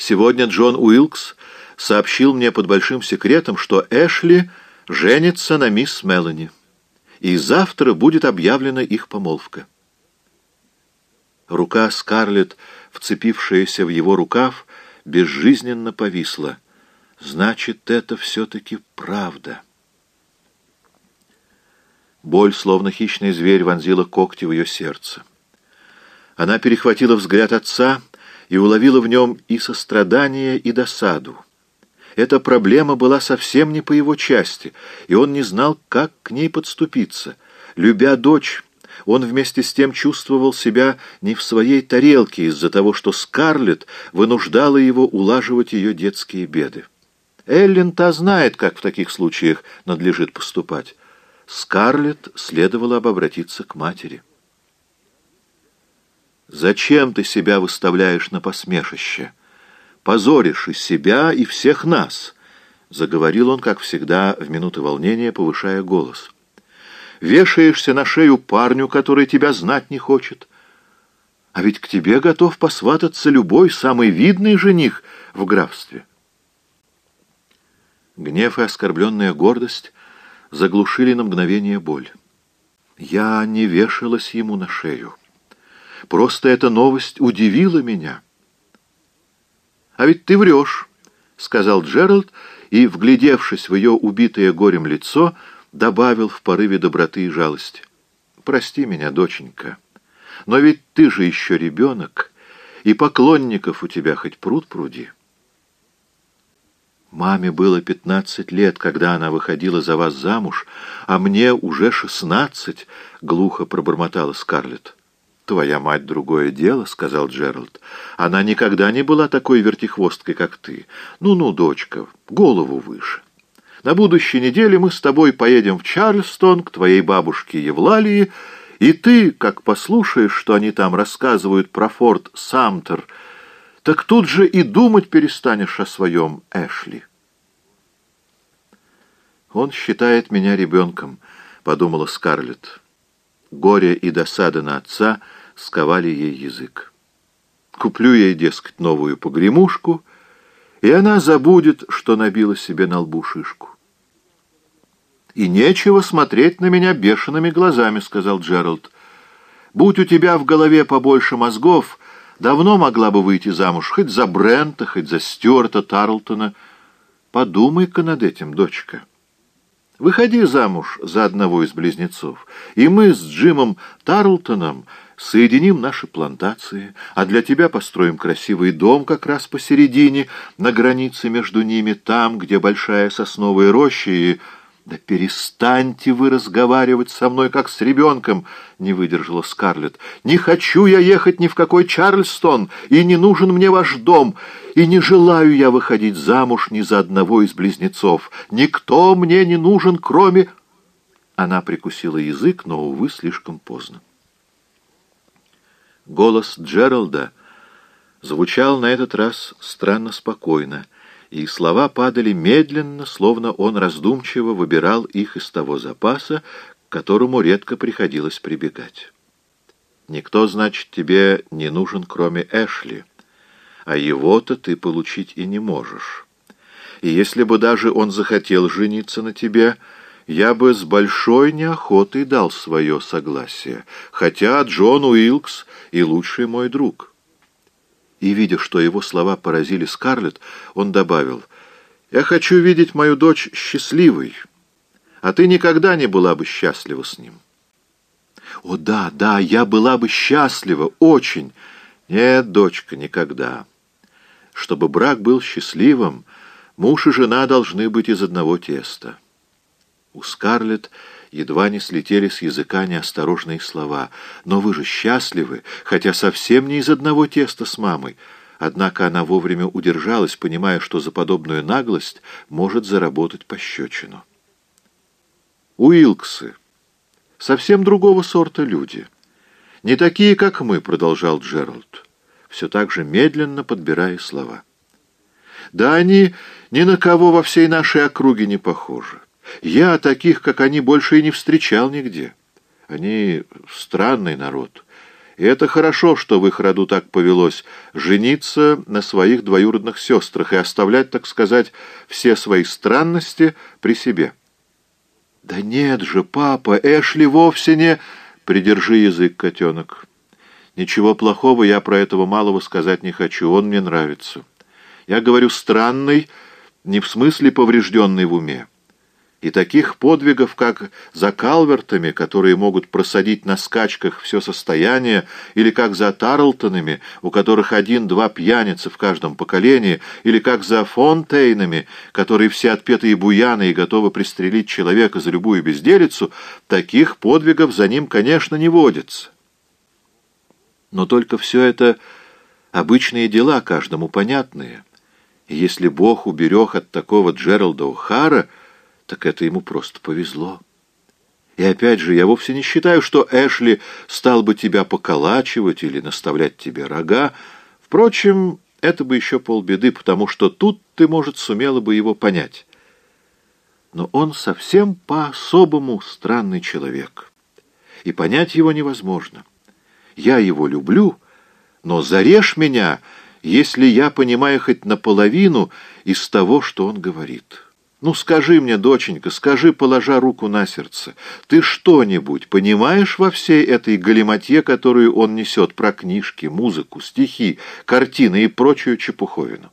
Сегодня Джон Уилкс сообщил мне под большим секретом, что Эшли женится на мисс Мелани, и завтра будет объявлена их помолвка. Рука Скарлетт, вцепившаяся в его рукав, безжизненно повисла. Значит, это все-таки правда. Боль, словно хищный зверь, вонзила когти в ее сердце. Она перехватила взгляд отца и уловила в нем и сострадание, и досаду. Эта проблема была совсем не по его части, и он не знал, как к ней подступиться. Любя дочь, он вместе с тем чувствовал себя не в своей тарелке из-за того, что Скарлетт вынуждала его улаживать ее детские беды. Эллен та знает, как в таких случаях надлежит поступать. Скарлетт следовало обратиться к матери. «Зачем ты себя выставляешь на посмешище? Позоришь и себя, и всех нас!» — заговорил он, как всегда, в минуты волнения, повышая голос. «Вешаешься на шею парню, который тебя знать не хочет. А ведь к тебе готов посвататься любой самый видный жених в графстве». Гнев и оскорбленная гордость заглушили на мгновение боль. Я не вешалась ему на шею. Просто эта новость удивила меня. «А ведь ты врешь», — сказал Джеральд, и, вглядевшись в ее убитое горем лицо, добавил в порыве доброты и жалости. «Прости меня, доченька, но ведь ты же еще ребенок, и поклонников у тебя хоть пруд пруди». Маме было пятнадцать лет, когда она выходила за вас замуж, а мне уже шестнадцать, — глухо пробормотала Скарлетт. «Твоя мать — другое дело», — сказал Джеральд. «Она никогда не была такой вертихвосткой, как ты. Ну-ну, дочка, голову выше. На будущей неделе мы с тобой поедем в Чарльстон к твоей бабушке Евлалии, и ты, как послушаешь, что они там рассказывают про форт Самтер, — так тут же и думать перестанешь о своем Эшли. «Он считает меня ребенком», — подумала Скарлетт. Горе и досада на отца сковали ей язык. Куплю ей, дескать, новую погремушку, и она забудет, что набила себе на лбу шишку. «И нечего смотреть на меня бешеными глазами», — сказал Джеральд. «Будь у тебя в голове побольше мозгов, Давно могла бы выйти замуж хоть за Брента, хоть за Стюарта Тарлтона. Подумай-ка над этим, дочка. Выходи замуж за одного из близнецов, и мы с Джимом Тарлтоном соединим наши плантации, а для тебя построим красивый дом как раз посередине, на границе между ними, там, где большая сосновая роща и... «Да перестаньте вы разговаривать со мной, как с ребенком!» — не выдержала Скарлетт. «Не хочу я ехать ни в какой Чарльстон, и не нужен мне ваш дом, и не желаю я выходить замуж ни за одного из близнецов. Никто мне не нужен, кроме...» Она прикусила язык, но, увы, слишком поздно. Голос Джералда звучал на этот раз странно спокойно — и слова падали медленно, словно он раздумчиво выбирал их из того запаса, к которому редко приходилось прибегать. «Никто, значит, тебе не нужен, кроме Эшли, а его-то ты получить и не можешь. И если бы даже он захотел жениться на тебе, я бы с большой неохотой дал свое согласие, хотя Джон Уилкс и лучший мой друг». И, видя, что его слова поразили Скарлетт, он добавил, «Я хочу видеть мою дочь счастливой, а ты никогда не была бы счастлива с ним». «О, да, да, я была бы счастлива, очень!» «Нет, дочка, никогда. Чтобы брак был счастливым, муж и жена должны быть из одного теста». У Скарлетт едва не слетели с языка неосторожные слова. «Но вы же счастливы, хотя совсем не из одного теста с мамой». Однако она вовремя удержалась, понимая, что за подобную наглость может заработать пощечину. «Уилксы. Совсем другого сорта люди. Не такие, как мы», — продолжал Джеральд, все так же медленно подбирая слова. «Да они ни на кого во всей нашей округе не похожи. Я таких, как они, больше и не встречал нигде. Они странный народ. И это хорошо, что в их роду так повелось жениться на своих двоюродных сестрах и оставлять, так сказать, все свои странности при себе. «Да нет же, папа, Эшли вовсе не...» «Придержи язык, котенок. Ничего плохого я про этого малого сказать не хочу, он мне нравится. Я говорю «странный», не в смысле поврежденный в уме. И таких подвигов, как за Калвертами, которые могут просадить на скачках все состояние, или как за Тарлтонами, у которых один-два пьяницы в каждом поколении, или как за Фонтейнами, которые все отпетые буяны и готовы пристрелить человека за любую безделицу, таких подвигов за ним, конечно, не водится. Но только все это обычные дела, каждому понятные. И если Бог уберег от такого Джералда О'Хара, так это ему просто повезло. И опять же, я вовсе не считаю, что Эшли стал бы тебя поколачивать или наставлять тебе рога. Впрочем, это бы еще полбеды, потому что тут ты, может, сумела бы его понять. Но он совсем по-особому странный человек, и понять его невозможно. Я его люблю, но зарежь меня, если я понимаю хоть наполовину из того, что он говорит». Ну, скажи мне, доченька, скажи, положа руку на сердце, ты что-нибудь понимаешь во всей этой галиматье, которую он несет про книжки, музыку, стихи, картины и прочую чепуховину?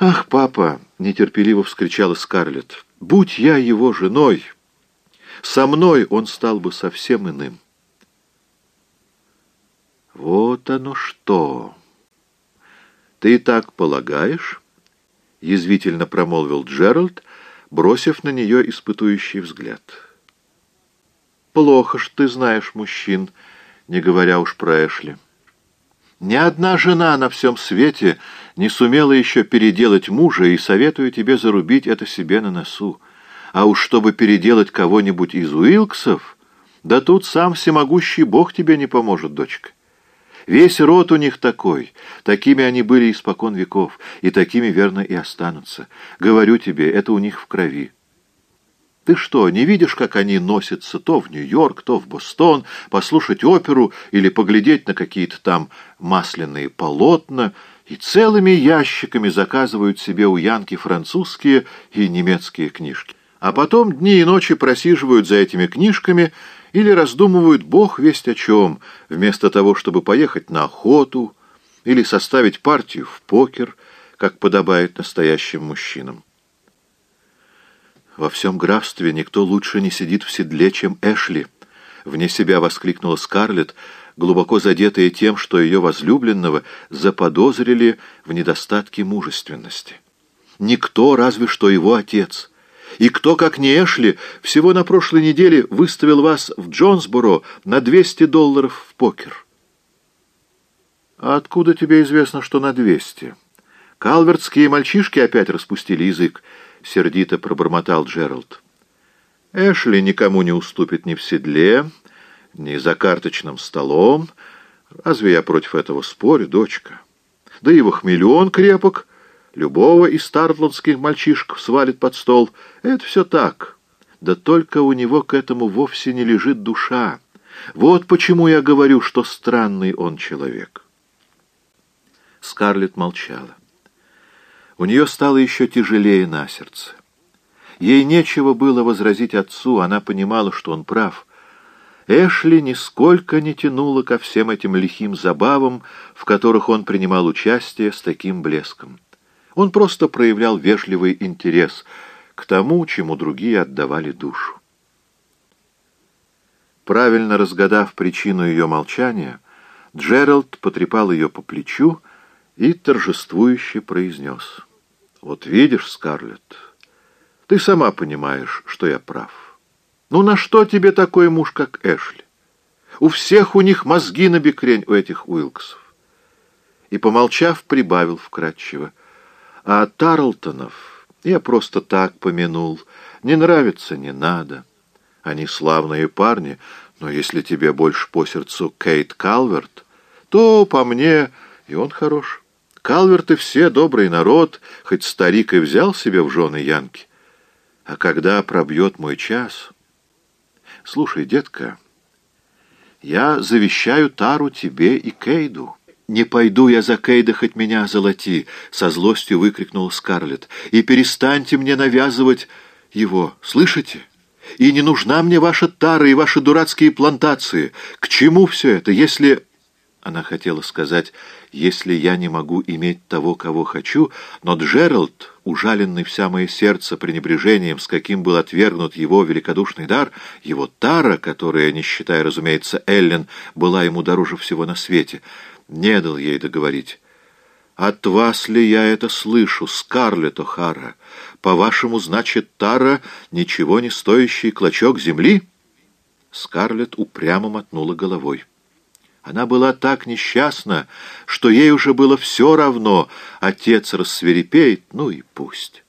«Ах, папа!» — нетерпеливо вскричала Скарлетт. «Будь я его женой, со мной он стал бы совсем иным». «Вот оно что! Ты так полагаешь?» Язвительно промолвил Джеральд, бросив на нее испытующий взгляд. «Плохо ж ты знаешь мужчин, не говоря уж про Эшли. Ни одна жена на всем свете не сумела еще переделать мужа, и советую тебе зарубить это себе на носу. А уж чтобы переделать кого-нибудь из Уилксов, да тут сам всемогущий Бог тебе не поможет, дочка. Весь род у них такой. Такими они были испокон веков, и такими, верно, и останутся. Говорю тебе, это у них в крови. Ты что, не видишь, как они носятся то в Нью-Йорк, то в Бостон, послушать оперу или поглядеть на какие-то там масляные полотна, и целыми ящиками заказывают себе у Янки французские и немецкие книжки. А потом дни и ночи просиживают за этими книжками или раздумывают бог весть о чем, вместо того, чтобы поехать на охоту или составить партию в покер, как подобает настоящим мужчинам. «Во всем графстве никто лучше не сидит в седле, чем Эшли», — вне себя воскликнула Скарлетт, глубоко задетая тем, что ее возлюбленного заподозрили в недостатке мужественности. «Никто, разве что его отец». И кто, как не Эшли, всего на прошлой неделе выставил вас в Джонсборо на 200 долларов в покер? А откуда тебе известно, что на 200? Калвертские мальчишки опять распустили язык, сердито пробормотал Джеральд. Эшли никому не уступит ни в седле, ни за карточным столом. Разве я против этого спорю, дочка? Да и в хмелю крепок — Любого из стартландских мальчишек свалит под стол. Это все так. Да только у него к этому вовсе не лежит душа. Вот почему я говорю, что странный он человек. Скарлетт молчала. У нее стало еще тяжелее на сердце. Ей нечего было возразить отцу, она понимала, что он прав. Эшли нисколько не тянула ко всем этим лихим забавам, в которых он принимал участие с таким блеском. Он просто проявлял вежливый интерес к тому, чему другие отдавали душу. Правильно разгадав причину ее молчания, Джеральд потрепал ее по плечу и торжествующе произнес. «Вот видишь, Скарлетт, ты сама понимаешь, что я прав. Ну на что тебе такой муж, как Эшли? У всех у них мозги на бекрень у этих Уилксов». И, помолчав, прибавил вкратчиво — а Тарлтонов я просто так помянул. Не нравится — не надо. Они славные парни, но если тебе больше по сердцу Кейт Калверт, то по мне и он хорош. Калверты все добрый народ, хоть старик и взял себе в жены Янки. А когда пробьет мой час... Слушай, детка, Я завещаю Тару тебе и Кейду». «Не пойду я за Кейда, хоть меня золоти!» — со злостью выкрикнул Скарлетт. «И перестаньте мне навязывать его, слышите? И не нужна мне ваша тара и ваши дурацкие плантации. К чему все это, если...» Она хотела сказать, «если я не могу иметь того, кого хочу», но Джеральд, ужаленный в самое сердце пренебрежением, с каким был отвергнут его великодушный дар, его тара, которая, не считая, разумеется, Эллен, была ему дороже всего на свете, не дал ей договорить. «От вас ли я это слышу, Скарлетт О'Хара? По-вашему, значит, Тара — ничего не стоящий клочок земли?» Скарлетт упрямо мотнула головой. Она была так несчастна, что ей уже было все равно, отец рассверепеет, ну и пусть.